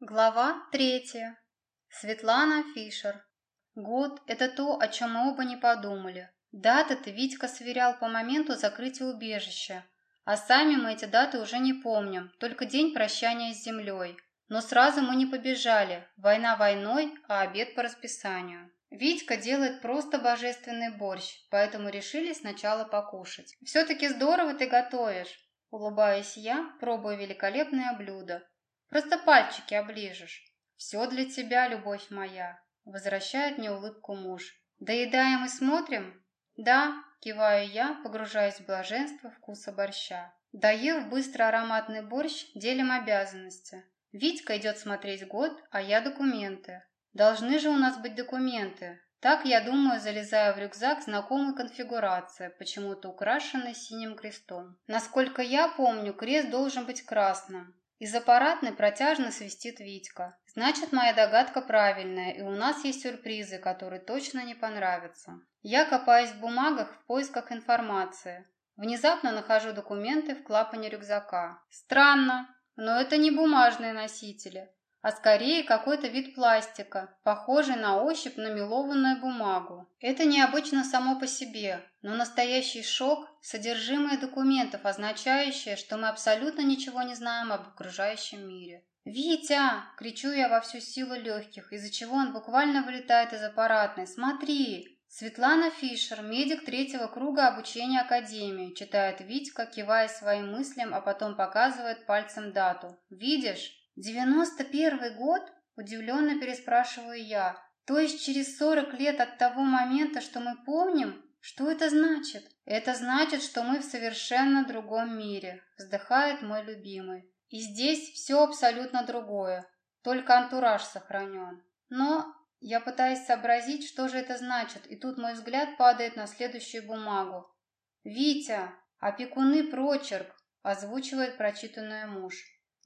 Глава третья. Светлана Фишер. Год – это то, о чем мы оба не подумали. Даты-то Витька сверял по моменту закрытия убежища, а сами мы эти даты уже не помним, только день прощания с землей. Но сразу мы не побежали, война войной, а обед по расписанию. Витька делает просто божественный борщ, поэтому решили сначала покушать. «Все-таки здорово ты готовишь», – улыбаюсь я, пробуя великолепное блюдо. Просто пальчики оближешь. Все для тебя, любовь моя. Возвращает мне улыбку муж. Доедаем и смотрим? Да, киваю я, погружаясь в блаженство вкуса борща. Доев быстро ароматный борщ, делим обязанности. Витька идет смотреть год, а я документы. Должны же у нас быть документы. Так, я думаю, залезая в рюкзак знакомой конфигурации, почему-то украшенной синим крестом. Насколько я помню, крест должен быть красным. Из аппаратной протяжно свистит Витька. Значит, моя догадка правильная, и у нас есть сюрпризы, которые точно не понравятся. Я копаюсь в бумагах в поисках информации. Внезапно нахожу документы в клапане рюкзака. Странно, но это не бумажные носители а скорее какой-то вид пластика, похожий на ощупь на мелованную бумагу. Это необычно само по себе, но настоящий шок – содержимое документов, означающее, что мы абсолютно ничего не знаем об окружающем мире. «Витя!» – кричу я во всю силу легких, из-за чего он буквально вылетает из аппаратной. «Смотри!» Светлана Фишер, медик третьего круга обучения Академии, читает Витька, кивая своим мыслям, а потом показывает пальцем дату. «Видишь?» «Девяносто первый год?» – удивленно переспрашиваю я. «То есть через сорок лет от того момента, что мы помним? Что это значит?» «Это значит, что мы в совершенно другом мире», – вздыхает мой любимый. «И здесь все абсолютно другое, только антураж сохранен. Но я пытаюсь сообразить, что же это значит, и тут мой взгляд падает на следующую бумагу. «Витя, опекуны прочерк», – озвучивает прочитанное муж.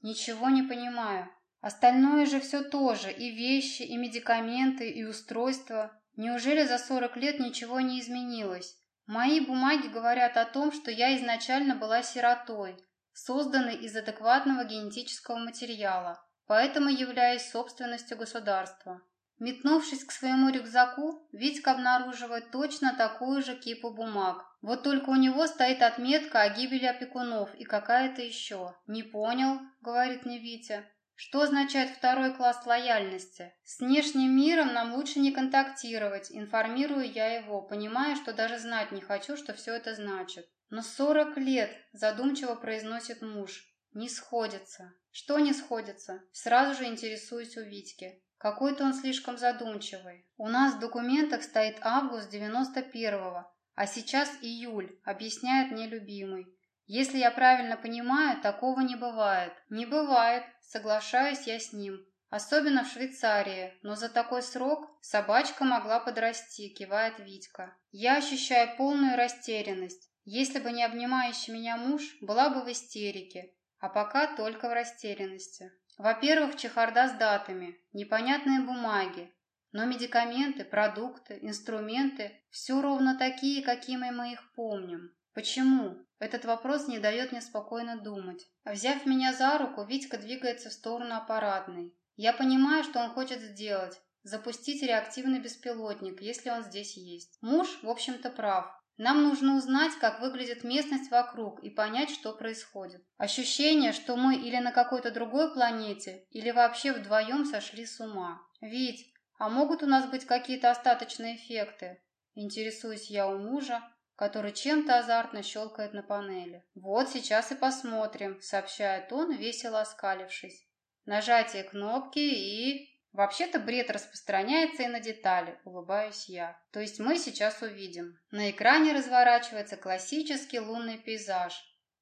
Ничего не понимаю. Остальное же все то же, и вещи, и медикаменты, и устройства. Неужели за сорок лет ничего не изменилось? Мои бумаги говорят о том, что я изначально была сиротой, созданной из адекватного генетического материала, поэтому являюсь собственностью государства. Метнувшись к своему рюкзаку, Витька обнаруживает точно такую же кипу бумаг. Вот только у него стоит отметка о гибели опекунов и какая-то еще. «Не понял», — говорит мне Витя. Что означает второй класс лояльности? С внешним миром нам лучше не контактировать, информирую я его, понимая, что даже знать не хочу, что все это значит. Но сорок лет, задумчиво произносит муж. Не сходится. Что не сходится? Сразу же интересуюсь у Витьки. Какой-то он слишком задумчивый. У нас в документах стоит август 91-го, а сейчас июль, объясняет мне любимый. Если я правильно понимаю, такого не бывает. Не бывает, соглашаюсь я с ним. Особенно в Швейцарии, но за такой срок собачка могла подрасти, кивает Витька. Я ощущаю полную растерянность. Если бы не обнимающий меня муж, была бы в истерике, а пока только в растерянности. Во-первых, чехарда с датами, непонятные бумаги, но медикаменты, продукты, инструменты – все ровно такие, какими мы их помним. Почему? Этот вопрос не дает мне спокойно думать. Взяв меня за руку, Витька двигается в сторону аппаратной. Я понимаю, что он хочет сделать. Запустить реактивный беспилотник, если он здесь есть. Муж, в общем-то, прав. Нам нужно узнать, как выглядит местность вокруг и понять, что происходит. Ощущение, что мы или на какой-то другой планете, или вообще вдвоем сошли с ума. Ведь, а могут у нас быть какие-то остаточные эффекты? Интересуюсь я у мужа, который чем-то азартно щелкает на панели. «Вот сейчас и посмотрим», — сообщает он, весело оскалившись. Нажатие кнопки и... Вообще-то бред распространяется и на детали, улыбаюсь я. То есть мы сейчас увидим. На экране разворачивается классический лунный пейзаж.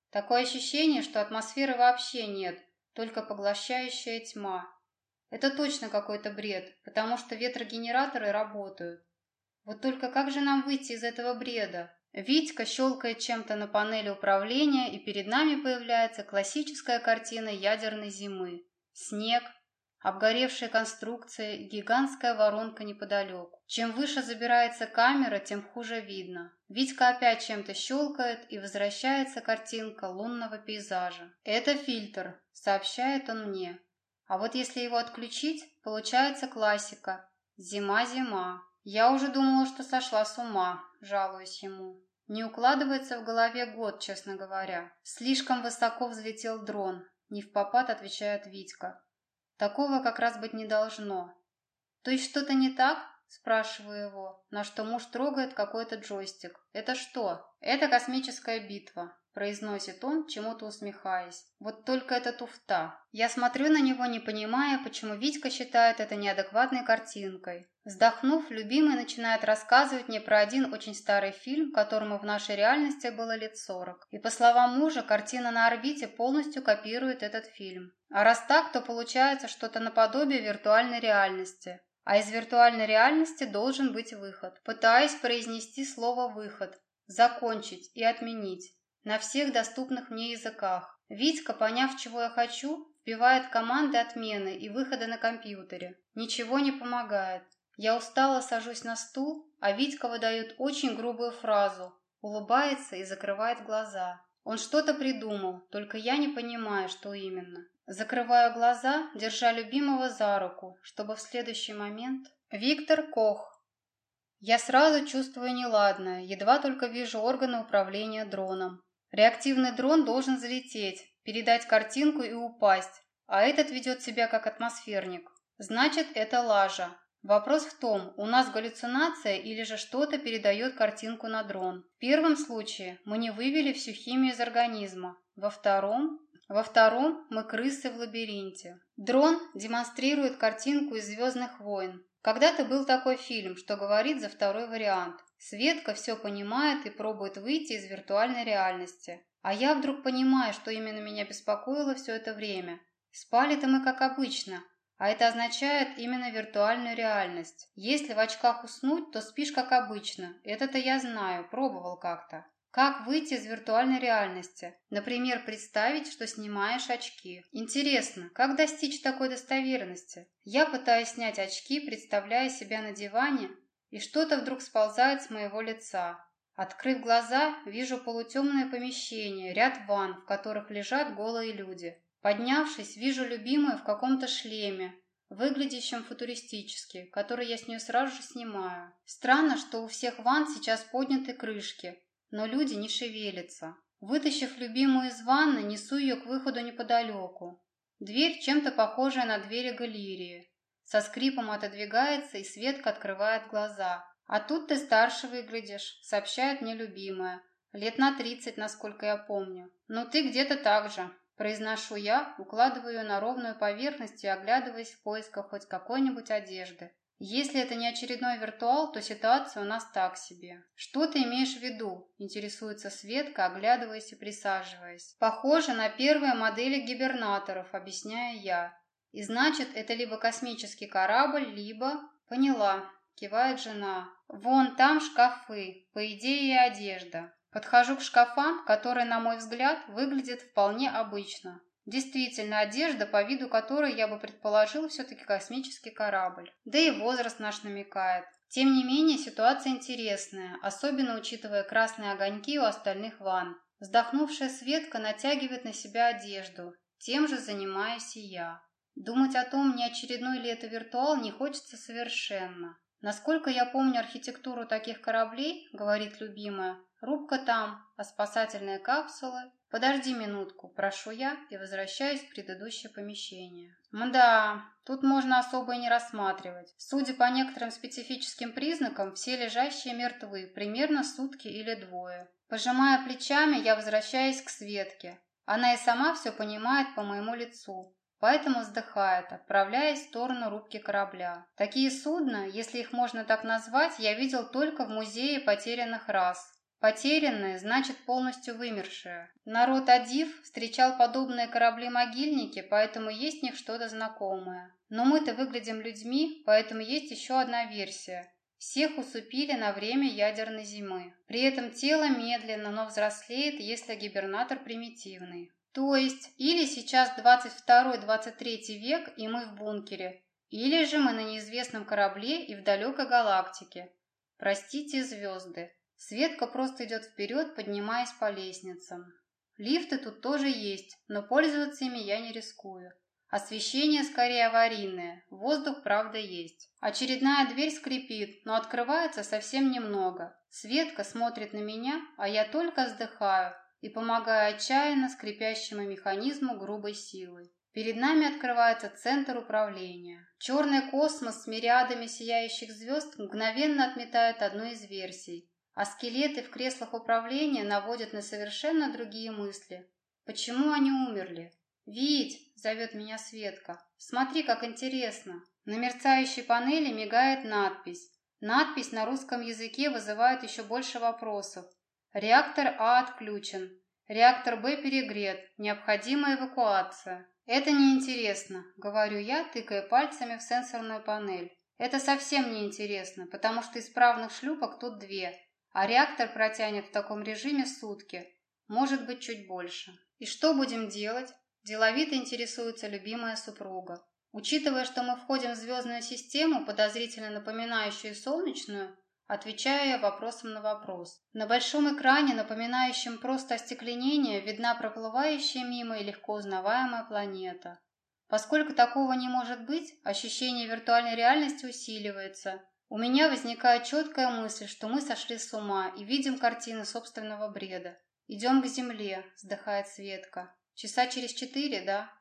Такое ощущение, что атмосферы вообще нет, только поглощающая тьма. Это точно какой-то бред, потому что ветрогенераторы работают. Вот только как же нам выйти из этого бреда? Витька щелкает чем-то на панели управления, и перед нами появляется классическая картина ядерной зимы. Снег, Обгоревшая конструкция гигантская воронка неподалеку. Чем выше забирается камера, тем хуже видно. Витька опять чем-то щелкает, и возвращается картинка лунного пейзажа. «Это фильтр», — сообщает он мне. А вот если его отключить, получается классика. Зима-зима. Я уже думала, что сошла с ума, жалуюсь ему. Не укладывается в голове год, честно говоря. Слишком высоко взлетел дрон. Не в попад, отвечает Витька. Такого как раз быть не должно. То есть что-то не так? Спрашиваю его, на что муж трогает какой-то джойстик. Это что? Это космическая битва. Произносит он, чему-то усмехаясь. Вот только это туфта. Я смотрю на него, не понимая, почему Витька считает это неадекватной картинкой. Вздохнув, любимый начинает рассказывать мне про один очень старый фильм, которому в нашей реальности было лет сорок. И по словам мужа, картина на орбите полностью копирует этот фильм. А раз так, то получается что-то наподобие виртуальной реальности. А из виртуальной реальности должен быть выход. Пытаюсь произнести слово «выход», «закончить» и «отменить» на всех доступных мне языках. Витька, поняв, чего я хочу, вбивает команды отмены и выхода на компьютере. Ничего не помогает. Я устало сажусь на стул, а Витька выдает очень грубую фразу, улыбается и закрывает глаза. Он что-то придумал, только я не понимаю, что именно. Закрываю глаза, держа любимого за руку, чтобы в следующий момент... Виктор Кох. Я сразу чувствую неладное, едва только вижу органы управления дроном. Реактивный дрон должен залететь, передать картинку и упасть, а этот ведет себя как атмосферник. Значит, это лажа. Вопрос в том, у нас галлюцинация или же что-то передает картинку на дрон. В первом случае мы не вывели всю химию из организма. Во втором... Во втором мы крысы в лабиринте. Дрон демонстрирует картинку из «Звездных войн». Когда-то был такой фильм, что говорит за второй вариант. Светка все понимает и пробует выйти из виртуальной реальности. А я вдруг понимаю, что именно меня беспокоило все это время. Спали-то мы как обычно, а это означает именно виртуальную реальность. Если в очках уснуть, то спишь как обычно. Это-то я знаю, пробовал как-то. Как выйти из виртуальной реальности? Например, представить, что снимаешь очки. Интересно, как достичь такой достоверности? Я пытаюсь снять очки, представляя себя на диване, и что-то вдруг сползает с моего лица. Открыв глаза, вижу полутемное помещение, ряд ванн, в которых лежат голые люди. Поднявшись, вижу любимую в каком-то шлеме, выглядящем футуристически, который я с нее сразу же снимаю. Странно, что у всех ванн сейчас подняты крышки, но люди не шевелятся. Вытащив любимую из ванны, несу ее к выходу неподалеку. Дверь чем-то похожая на двери галереи. Со скрипом отодвигается, и Светка открывает глаза. «А тут ты старше выглядишь», — сообщает мне любимая. «Лет на тридцать, насколько я помню. Ну ты где-то так же», — произношу я, укладываю ее на ровную поверхность и оглядываясь в поисках хоть какой-нибудь одежды. Если это не очередной виртуал, то ситуация у нас так себе. Что ты имеешь в виду? Интересуется Светка, оглядываясь и присаживаясь. Похоже на первые модели гибернаторов, объясняю я. И значит, это либо космический корабль, либо... Поняла, кивает жена. Вон там шкафы, по идее и одежда. Подхожу к шкафам, которые, на мой взгляд, выглядят вполне обычно. Действительно, одежда, по виду которой я бы предположил все-таки космический корабль. Да и возраст наш намекает. Тем не менее, ситуация интересная, особенно учитывая красные огоньки у остальных ванн. Вздохнувшая Светка натягивает на себя одежду. Тем же занимаюсь и я. Думать о том, не очередной ли это виртуал, не хочется совершенно. Насколько я помню архитектуру таких кораблей, говорит любимая, рубка там, а спасательные капсулы... Подожди минутку, прошу я и возвращаюсь в предыдущее помещение. Мда, тут можно особо и не рассматривать. Судя по некоторым специфическим признакам, все лежащие мертвы, примерно сутки или двое. Пожимая плечами, я возвращаюсь к Светке. Она и сама все понимает по моему лицу поэтому вздыхает, отправляясь в сторону рубки корабля. Такие судна, если их можно так назвать, я видел только в музее потерянных рас. Потерянные значит полностью вымершие. Народ Адив встречал подобные корабли-могильники, поэтому есть в них что-то знакомое. Но мы-то выглядим людьми, поэтому есть еще одна версия. Всех усыпили на время ядерной зимы. При этом тело медленно, но взрослеет, если гибернатор примитивный. То есть, или сейчас 22-23 век, и мы в бункере, или же мы на неизвестном корабле и в далекой галактике. Простите, звезды. Светка просто идет вперед, поднимаясь по лестницам. Лифты тут тоже есть, но пользоваться ими я не рискую. Освещение скорее аварийное, воздух, правда, есть. Очередная дверь скрипит, но открывается совсем немного. Светка смотрит на меня, а я только вздыхаю и помогаю отчаянно скрипящему механизму грубой силой. Перед нами открывается центр управления. Черный космос с мириадами сияющих звезд мгновенно отметает одну из версий, а скелеты в креслах управления наводят на совершенно другие мысли. Почему они умерли? «Вить!» – зовет меня Светка. «Смотри, как интересно!» На мерцающей панели мигает надпись. Надпись на русском языке вызывает еще больше вопросов. Реактор А отключен. Реактор Б перегрет. Необходима эвакуация. Это неинтересно, говорю я, тыкая пальцами в сенсорную панель. Это совсем неинтересно, потому что исправных шлюпок тут две, а реактор протянет в таком режиме сутки, может быть, чуть больше. И что будем делать? Деловито интересуется любимая супруга. Учитывая, что мы входим в звездную систему, подозрительно напоминающую солнечную, отвечаю я вопросом на вопрос. На большом экране, напоминающем просто остекленение, видна проплывающая мимо и легко узнаваемая планета. Поскольку такого не может быть, ощущение виртуальной реальности усиливается. У меня возникает четкая мысль, что мы сошли с ума и видим картины собственного бреда. «Идем к земле», — вздыхает Светка. «Часа через четыре, да?»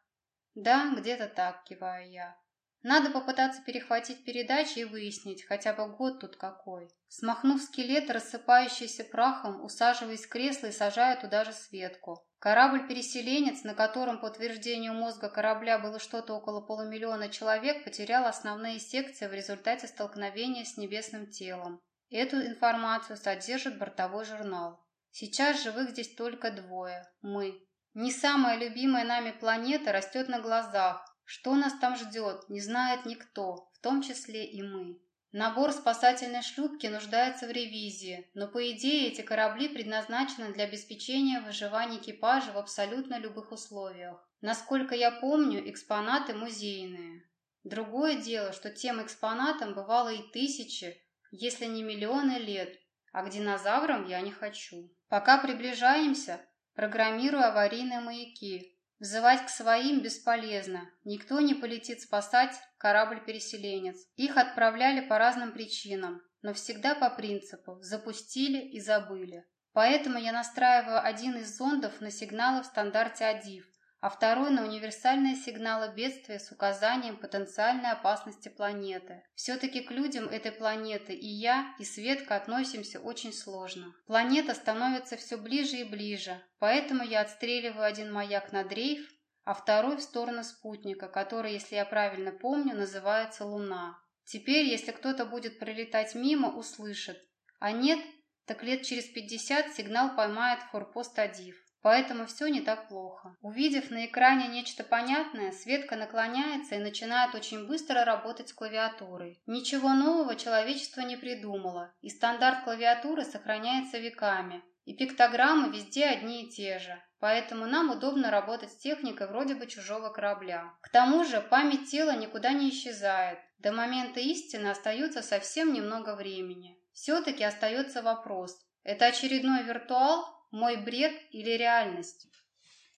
«Да, где-то так», — киваю я. «Надо попытаться перехватить передачи и выяснить, хотя бы год тут какой». Смахнув скелет, рассыпающийся прахом, усаживаясь в кресло и сажаю туда же Светку. Корабль-переселенец, на котором, по утверждению мозга корабля, было что-то около полумиллиона человек, потерял основные секции в результате столкновения с небесным телом. Эту информацию содержит бортовой журнал. Сейчас живых здесь только двое – мы. Не самая любимая нами планета растет на глазах. Что нас там ждет, не знает никто, в том числе и мы. Набор спасательной шлюпки нуждается в ревизии, но по идее эти корабли предназначены для обеспечения выживания экипажа в абсолютно любых условиях. Насколько я помню, экспонаты музейные. Другое дело, что тем экспонатам бывало и тысячи, если не миллионы лет, а к динозаврам я не хочу. Пока приближаемся, программирую аварийные маяки. Взывать к своим бесполезно. Никто не полетит спасать корабль-переселенец. Их отправляли по разным причинам, но всегда по принципу «запустили и забыли». Поэтому я настраиваю один из зондов на сигналы в стандарте АДИФ, а второй на универсальные сигналы бедствия с указанием потенциальной опасности планеты. Все-таки к людям этой планеты и я, и Светка относимся очень сложно. Планета становится все ближе и ближе, поэтому я отстреливаю один маяк на дрейф, а второй в сторону спутника, который, если я правильно помню, называется Луна. Теперь, если кто-то будет пролетать мимо, услышит, а нет, так лет через пятьдесят сигнал поймает форпост Адив. Поэтому все не так плохо. Увидев на экране нечто понятное, Светка наклоняется и начинает очень быстро работать с клавиатурой. Ничего нового человечество не придумало, и стандарт клавиатуры сохраняется веками. И пиктограммы везде одни и те же, поэтому нам удобно работать с техникой вроде бы чужого корабля. К тому же память тела никуда не исчезает. До момента истины остается совсем немного времени. Все-таки остается вопрос, это очередной виртуал мой бред или реальность?